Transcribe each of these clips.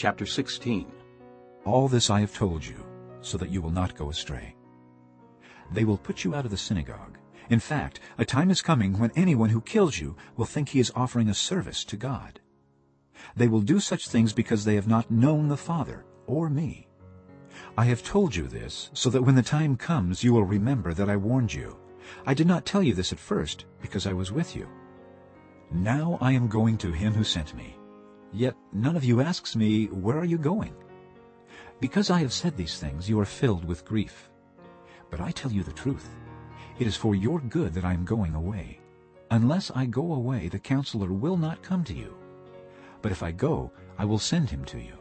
Chapter 16 All this I have told you, so that you will not go astray. They will put you out of the synagogue. In fact, a time is coming when anyone who kills you will think he is offering a service to God. They will do such things because they have not known the Father or me. I have told you this so that when the time comes you will remember that I warned you. I did not tell you this at first because I was with you. Now I am going to him who sent me. Yet none of you asks me, Where are you going? Because I have said these things, you are filled with grief. But I tell you the truth. It is for your good that I am going away. Unless I go away, the counselor will not come to you. But if I go, I will send him to you.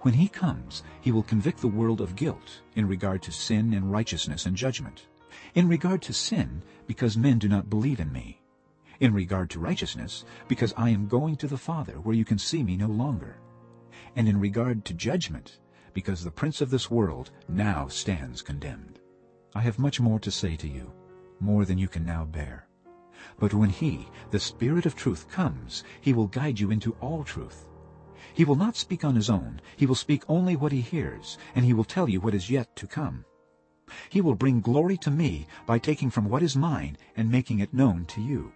When he comes, he will convict the world of guilt in regard to sin and righteousness and judgment. In regard to sin, because men do not believe in me. In regard to righteousness, because I am going to the Father, where you can see me no longer. And in regard to judgment, because the prince of this world now stands condemned. I have much more to say to you, more than you can now bear. But when he, the Spirit of truth, comes, he will guide you into all truth. He will not speak on his own. He will speak only what he hears, and he will tell you what is yet to come. He will bring glory to me by taking from what is mine and making it known to you.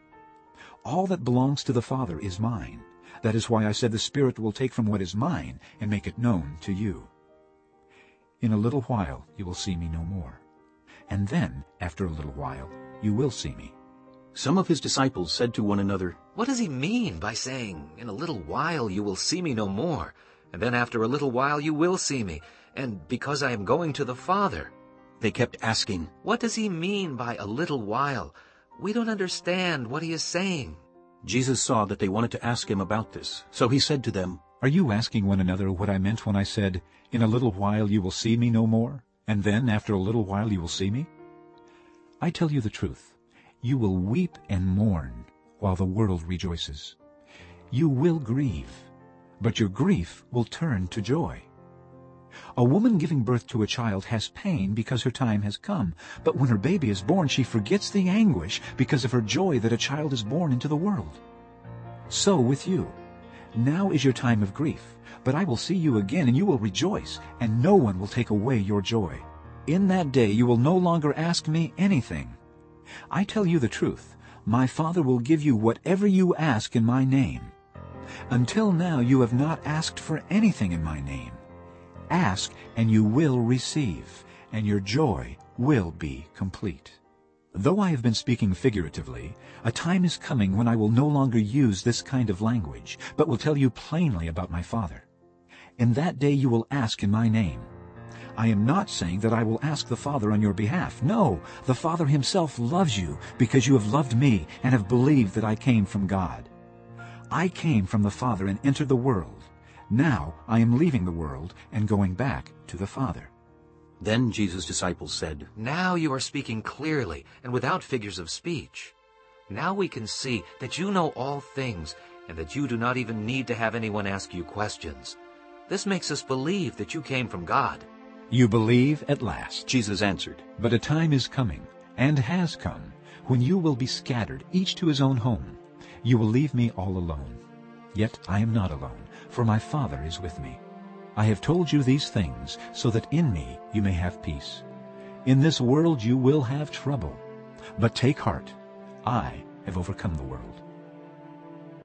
All that belongs to the Father is mine. That is why I said the Spirit will take from what is mine and make it known to you. In a little while you will see me no more. And then, after a little while, you will see me. Some of his disciples said to one another, What does he mean by saying, In a little while you will see me no more, and then after a little while you will see me, and because I am going to the Father? They kept asking, What does he mean by a little while? We don't understand what he is saying. Jesus saw that they wanted to ask him about this, so he said to them, Are you asking one another what I meant when I said, In a little while you will see me no more, and then after a little while you will see me? I tell you the truth. You will weep and mourn while the world rejoices. You will grieve, but your grief will turn to joy. A woman giving birth to a child has pain because her time has come, but when her baby is born she forgets the anguish because of her joy that a child is born into the world. So with you. Now is your time of grief, but I will see you again and you will rejoice, and no one will take away your joy. In that day you will no longer ask me anything. I tell you the truth, my Father will give you whatever you ask in my name. Until now you have not asked for anything in my name. Ask, and you will receive, and your joy will be complete. Though I have been speaking figuratively, a time is coming when I will no longer use this kind of language, but will tell you plainly about my Father. In that day you will ask in my name. I am not saying that I will ask the Father on your behalf. No, the Father himself loves you because you have loved me and have believed that I came from God. I came from the Father and entered the world. Now I am leaving the world and going back to the Father. Then Jesus' disciples said, Now you are speaking clearly and without figures of speech. Now we can see that you know all things and that you do not even need to have anyone ask you questions. This makes us believe that you came from God. You believe at last. Jesus answered, But a time is coming, and has come, when you will be scattered, each to his own home. You will leave me all alone. Yet I am not alone, for my Father is with me. I have told you these things, so that in me you may have peace. In this world you will have trouble. But take heart, I have overcome the world.